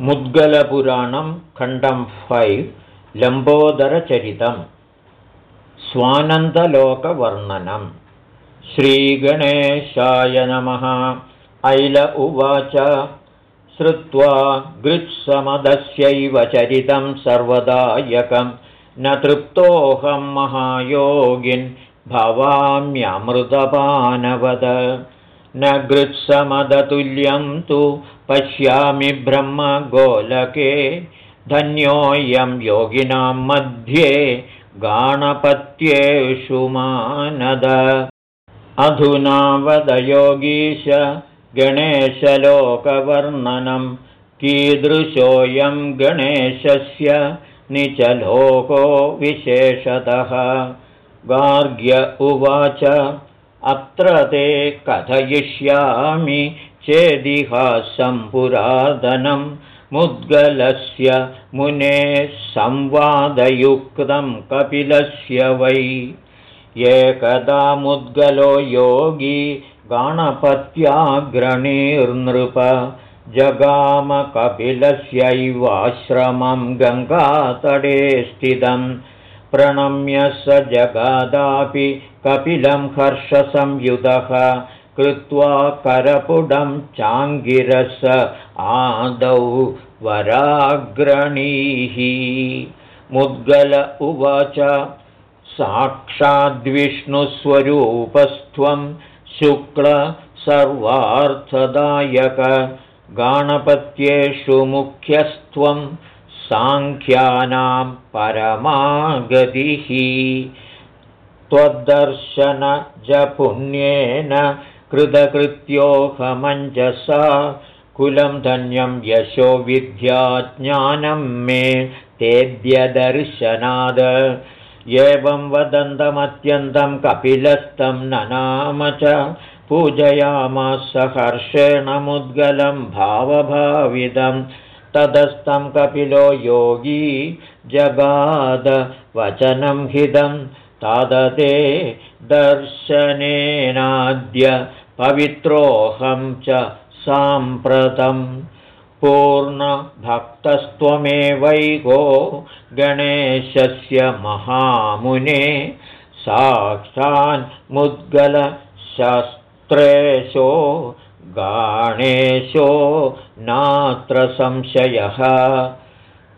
मुद्गलपुराणं खण्डं फैव् लम्बोदरचरितम् स्वानन्दलोकवर्णनम् श्रीगणेशाय नमः। ऐल उवाच। श्रुत्वा गृत्समदस्यैव चरितं सर्वदायकं। न तृप्तोऽहं महायोगिन् भवाम्यमृतपानवद न गृत्समदतुल्यं तु पश्यामि ब्रह्मगोलके धन्योऽयं योगिनां मध्ये गाणपत्येषु मानद। अधुना वदयोगीश गणेशलोकवर्णनं कीदृशोऽयं गणेशस्य निचलोको विशेषतः। गार्ग्य उवाच अत्र ते कथयिष्यामि चेदिहासं पुरातनं मुद्गलस्य मुनेः संवादयुक्तं कपिलस्य वै। एकदा मुद्गलो योगी गणपत्याग्रणीर्नृप जगामकपिलस्यैवाश्रमं गङ्गातडे स्थितम् प्रणम्य स जगादापि कपिलं हर्षसंयुतः कृत्वा करपुडं चाङ्गिरस आदौ वराग्रणीः। मुद्गल उवाच साक्षाद्विष्णुस्वरूपस्त्वं शुक्ल सर्वार्थदायक गाणपत्येषु मुख्यस्त्वं साङ्ख्यानां परमागतिः। त्वद्दर्शनजपुण्येन कृतकृत्योऽहमञ्जसा कुलं धन्यं यशो विद्याज्ञानं मे तेद्यदर्शनाद। एवं वदन्तमत्यन्तं कपिलस्थं ननाम च पूजयामास हर्षेण मुद्गलं भावभाविदम् तदस्तं कपिलो योगी जगादवचनं हिदं तादते दर्शनेनाद्य पवित्रोऽहं च साम्प्रतं पूर्णभक्तस्त्वमेवैको गणेशस्य महामुने साक्षान्मुद्गलशस्त्रेशो गाणेशो नात्र संशयः।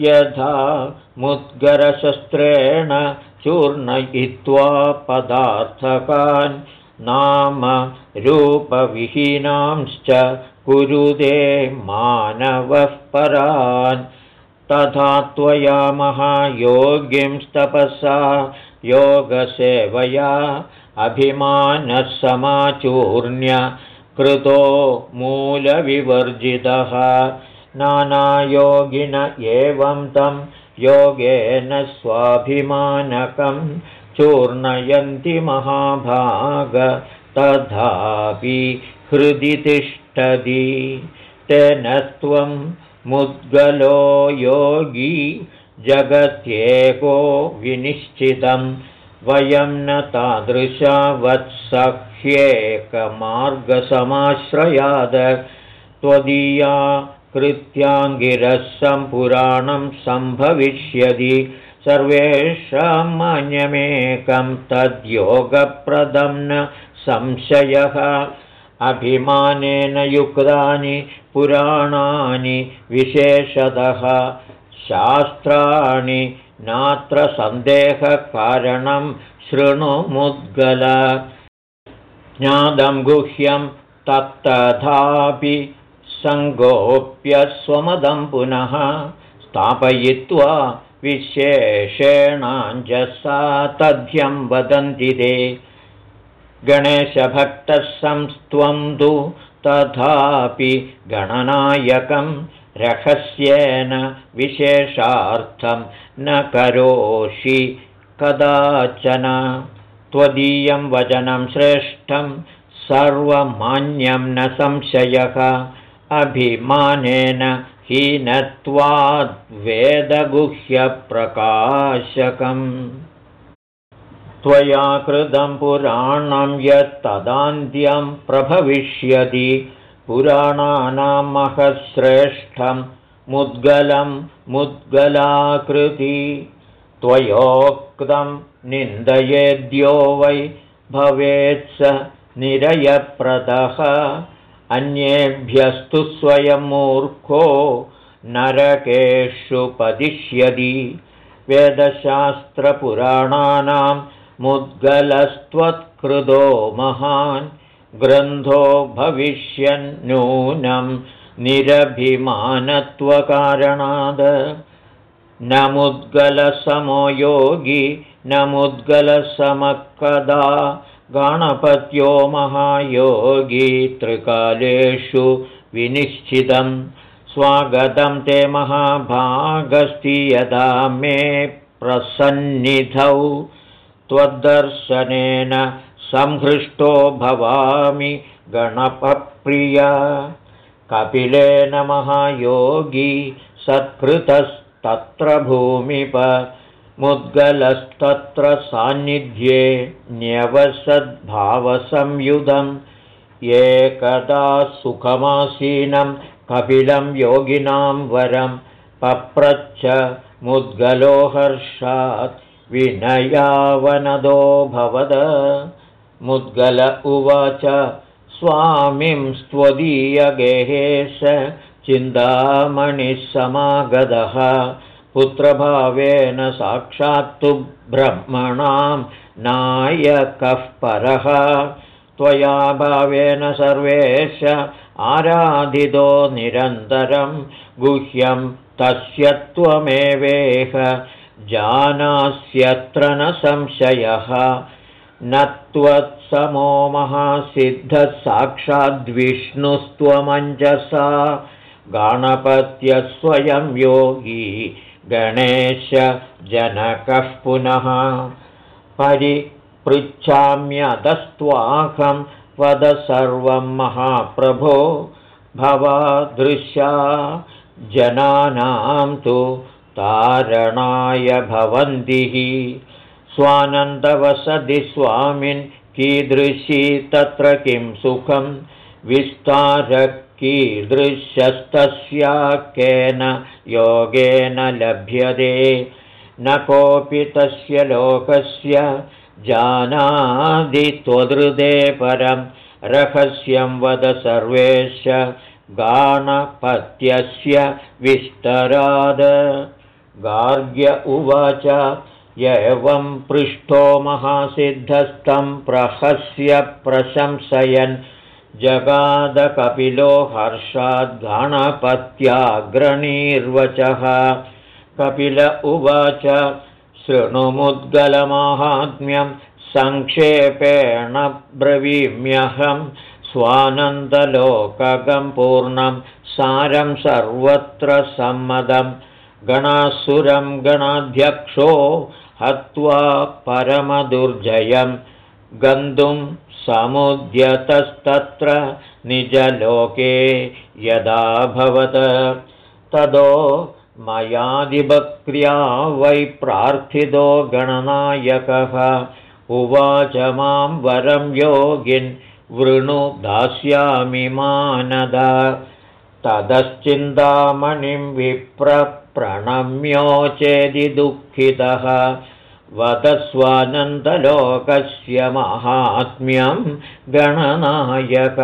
यथा मुद्गरशस्त्रेण चूर्णयित्वा पदार्थकान् नाम रूपविहीनांश्च कुरुदे मानवः परान्। तथा त्वया महायोगिंस्तपसा योगसेवया अभिमानः कृतो मूलविवर्जितः। नानायोगिन एवं तं योगेन स्वाभिमानकं चूर्णयन्ति महाभाग तथापि हृदि तिष्ठति। तेन त्वं मुद्गलो योगी जगत्येको विनिश्चितं। वयं न तादृशावत्सह्येकमार्गसमाश्रयाद त्वदीया कृत्याङ्गिरसं पुराणं सम्भविष्यति। सर्वेषां मान्यमेकं तद्योगप्रदं न संशयः। अभिमानेन युक्तानि पुराणानि विशेषतः। शास्त्राणि नात्र सन्देहकारणं शृणुमुद्गल ज्ञातं गुह्यं तत्तथापि सङ्गोप्य स्वमदं पुनः स्थापयित्वा विशेषेणाञ्जसा तथ्यं वदन्ति ते। गणेशभक्तः संस्त्वं तु तथापि गणनायकं रहस्येन विशेषार्थं न करोषि कदाचन त्वदीयं वचनं श्रेष्ठं सर्वमान्यं न संशयः। अभिमानेन हीनत्वाद्वेदगुह्यप्रकाशकम् त्वया कृतं पुराणं प्रभविष्यति। पुराणानां महश्रेष्ठं मुद्गलं मुद्गलाकृति त्वयोक्तं निन्दयेद्यो वै भवेत्स निरयप्रदः। अन्येभ्यस्तु स्वयं मूर्खो पदिष्यति। वेदशास्त्रपुराणानां मुद्गलस्त्वत्कृतो महान् ग्रन्थो भविष्यन्नूनं निरभिमानत्वकारणाद् न मुद्गलसमो योगी न मुद्गलसमकदा गणपत्यो महायोगी त्रिकालेषु विनिश्चितं। स्वागतं ते महाभागस्ति यदा मे प्रसन्निधौ। त्वद्दर्शनेन संहृष्टो भवामि गणपप्रिया। कपिलेन महायोगी सत्कृतस्तत्र भूमिप मुद्गलस्तत्र सान्निध्ये न्यवसद्भावसंयुधम् एकदा सुखमासीनं कपिलं योगिनां वरं पप्रच्छ मुद्गलो हर्षात् विनयावनदो भवद। मुद्गल उवाच स्वामिं स्त्वदीयगेहेश चिन्तामणिः समागतः पुत्रभावेन साक्षात्तु ब्रह्मणां नायकः परः। त्वया भावेन सर्वेश आराधितो निरन्तरं गुह्यं तस्य त्वमेवेह जानास्यत्र न संशयः। न त्वत्समो महासिद्धः साक्षाद्विष्णुस्त्वमञ्जसा गणपत्यस्वयं योगी गणेशजनकः पुनः। परिपृच्छाम्यदस्त्वाहं वद सर्वं महाप्रभो भवादृशा जनानां तु तारणाय भवन्तिः स्वानन्दवसति स्वामिन् कीदृशी तत्र किं सुखं। विस्तारक् कीदृशस्तस्या केन योगेन लभ्यते। न कोऽपि तस्य लोकस्य जानादि त्वदृदे परं रहस्यं वद सर्वेश गाणपत्यस्य विस्तराद। गार्ग्य उवाच एवं पृष्ठो महासिद्धस्तं प्रहस्य प्रशंसयन् जगादकपिलो हर्षाद्गणपत्याग्रणीर्वचः कपिल उवाच शृणुमुद्गलमाहात्म्यं सङ्क्षेपेण ब्रवीम्यहं। स्वानन्दलोकगं पूर्णं सारं सर्वत्र सम्मदं। गणासुरं गणाध्यक्षो हत्वा परमदुर्जयं गन्तुं समुद्यतस्तत्र निजलोके यदा भवत। तदो मयादिभक्र्या वै प्रार्थितो गणनायकः। उवाच मां वरं योगिन् वृणु दास्यामि मानद। ततश्चिन्तामणिं विप्रप्रणम्योचेदि दुःखितः वदस्वानन्दलोकस्य माहात्म्यं गणनायक।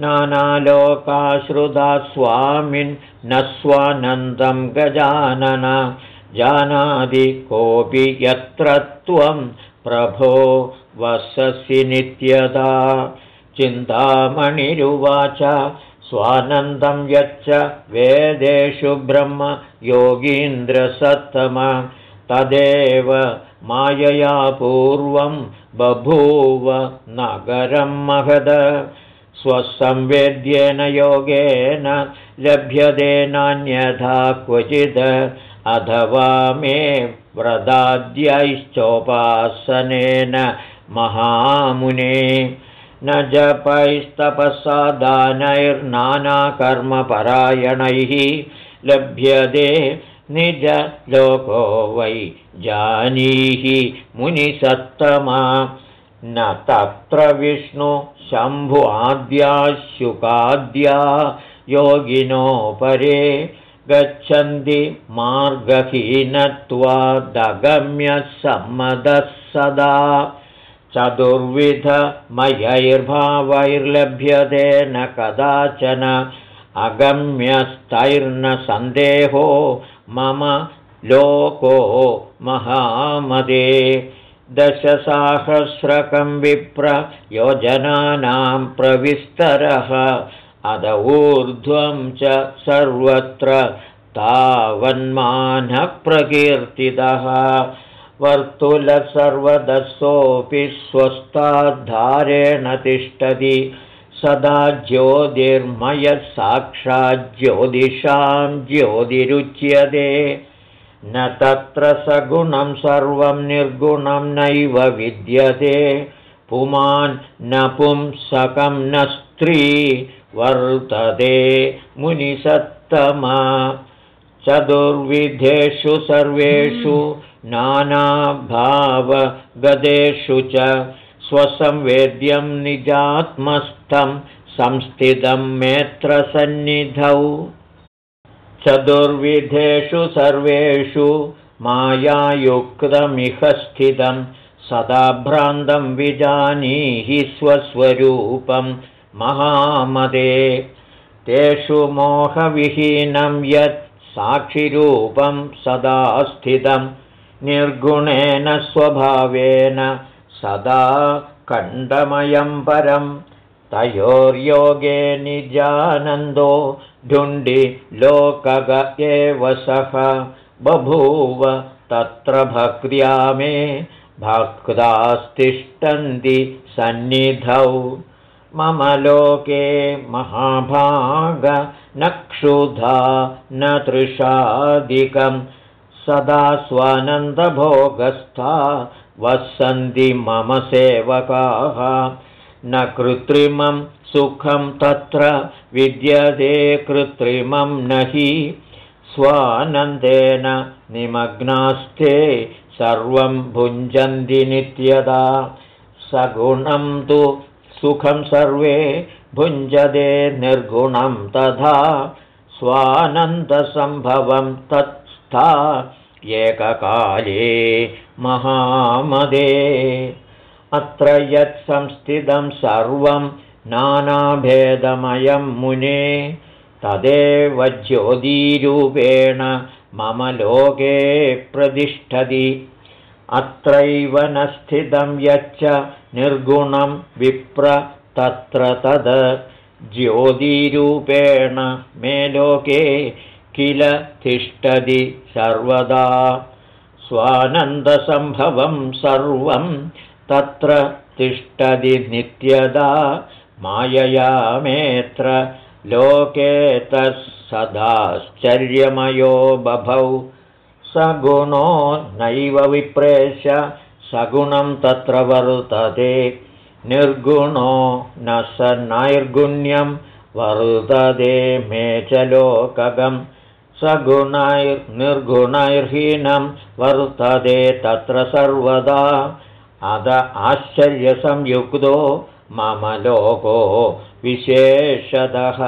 नानालोकाश्रुता स्वामिन् न स्वानन्दं गजानन। जानादि कोऽपि यत्र त्वं प्रभो वससि नित्यदा। चिन्तामणिरुवाच स्वानन्दं यच्च वेदेषु ब्रह्म योगीन्द्रसत्तम तदेव मायया पूर्वं बभूव नगरं महद। स्वसंवेद्येन योगेन लभ्यते नान्यथा क्वचिद्। अथवा मे व्रताद्यैश्चोपासनेन महामुने। न जपैस्तपसा दानैर्नानाकर्मपरायणैः लभ्यते निजलोको वै जानीहि मुनिसत्तमा। न तत्र विष्णु शम्भु आद्या शुकाद्या योगिनो परे गच्छन्ति मार्गहीनत्वादगम्यसम्मदः सदा। चतुर्विधमयैर्भावैर्लभ्यते न कदाचन अगम्यस्तैर्न सन्देहो मम लोको महामदे दशसाहस्रकं विप्रयोजनानां प्रविस्तरः। अद ऊर्ध्वं च सर्वत्र तावन्मानप्रकीर्तितः। वर्तुलसर्वदसोऽपि स्वस्थाद्धारेण तिष्ठति सदा ज्योतिर्मयसाक्षाज्योतिषां ज्योतिरुच्यते। न तत्र सगुणं सर्वं निर्गुणं नैव विद्यते। पुमान् न पुंसकं न स्त्री वर्तते मुनिसत्तमा। चतुर्विधेषु सर्वेषु नानाभावगदेषु च स्वसंवेद्यं निजात्मस्थं संस्थितं मेत्रसन्निधौ। चतुर्विधेषु सर्वेषु मायायुक्तमिह स्थितं सदा भ्रान्तं विजानीहि स्वस्वरूपं महामदे। तेषु मोहविहीनं यत् साक्षिरूपं सदा स्थितं निर्गुणेन स्वभावेन सदा कण्डमयं परम् तयोर्योगे निजानन्दो ढुण्डि लोकग एव सः बभूव तत्र भक्त्या मे भक्तास्तिष्ठन्ति सन्निधौ। मम लोके महाभाग न क्षुधा न तृषादिकं सदा स्वानन्दभोगस्था वसन्ति मम सेवकाः। न कृत्रिमं सुखं तत्र विद्यते कृत्रिमं न हि स्वानन्देन निमग्नास्ते सर्वं भुञ्जन्ति नित्यदा। सगुणं तु सुखं सर्वे भुञ्जते निर्गुणं तथा स्वानन्दसम्भवं तत्स्था एककाले महामदे। अत्र यत् संस्थितं सर्वं नानाभेदमयं मुने। तदेव ज्योतिरूपेण मम लोके प्रतिष्ठति। अत्रैव न स्थितं यच्च निर्गुणं विप्र तत्र तद्। ज्योतिरूपेण मे लोके किल तिष्ठति सर्वदा। स्वानन्दसम्भवं सर्वं तत्र तिष्ठति नित्यदा। माययामेऽत्र लोके तत्सदाश्चर्यमयो बभौ। सगुणो नैव विप्रेश सगुणं तत्र वर्तते। निर्गुणो न स नैर्गुण्यं वर्तते। मे च लोकगं सगुणैर्निर्गुणैर्हीनं वर्तते तत्र सर्वदा। अद आश्चर्यसंयुक्तो मम लोको विशेषतः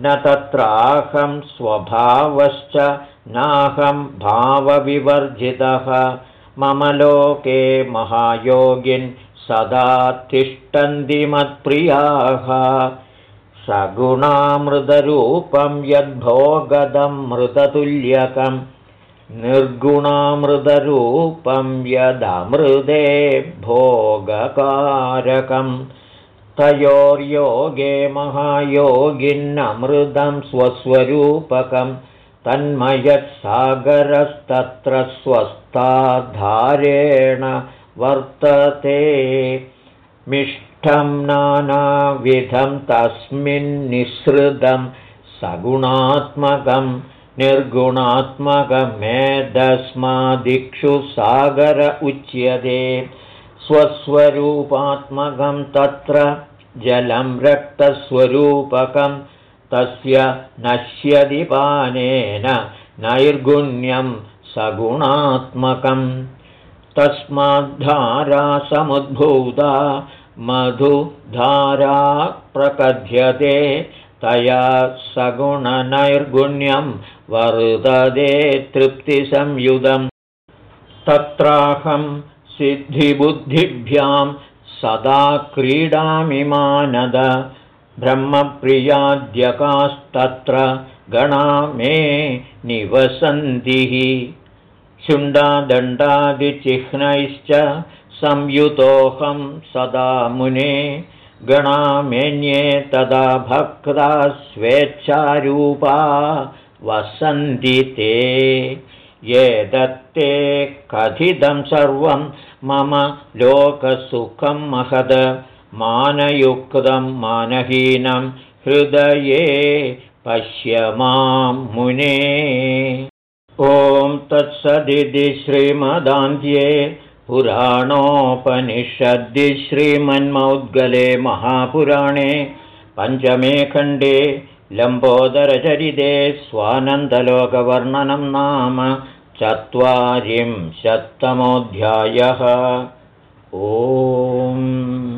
न तत्राहं स्वभावश्च नाहं भावविवर्जितः। मम लोके महायोगिन् सदा तिष्ठन्ति मत्प्रियाः सगुणामृतरूपं यद्भोगदं मृततुल्यकम् निर्गुणामृतरूपं यदमृदे भोगकारकं। तयोर्योगे महायोगिन्नमृतं स्वस्वरूपकं तन्मयत्सागरस्तत्र स्वस्थाधारेण वर्तते मिष्ठं नानाविधं तस्मिन्निःसृतं सगुणात्मकम् निर्गुणात्मकमेदस्मादिक्षु सागर उच्यते। स्वस्वरूपात्मकं तत्र जलं रक्तस्वरूपकं तस्य नश्यदिपानेन नैर्गुण्यं सगुणात्मकं। तस्माद्धारा समुद्भूता मधुधारा प्रकथ्यते तया सगुणनैर्गुण्यं वर्तते तृप्तिसंयुधम् तत्राहं सिद्धिबुद्धिभ्यां सदा क्रीडामि मानद ब्रह्मप्रियाद्यकास्तत्र गणा मे निवसन्तिः। शुण्डादण्डादिचिह्नैश्च संयुतोऽहं सदा मुने गणामेन्ये तदा भक्ता स्वेच्छारूपा वसन्ति ते। ये दत्ते कथितं सर्वं मम लोकसुखं महद मानयुक्तं मानहीनं हृदये पश्य मां मुने। ॐ तत्सदिति श्रीमदान्ध्ये पुराणोपनिषद्दि श्रीमन्मौद्गले महापुराणे पञ्चमे खण्डे लम्बोदरचरिते स्वानन्दलोकवर्णनं नाम चत्वारिंशत्तमोऽध्यायः। ओम्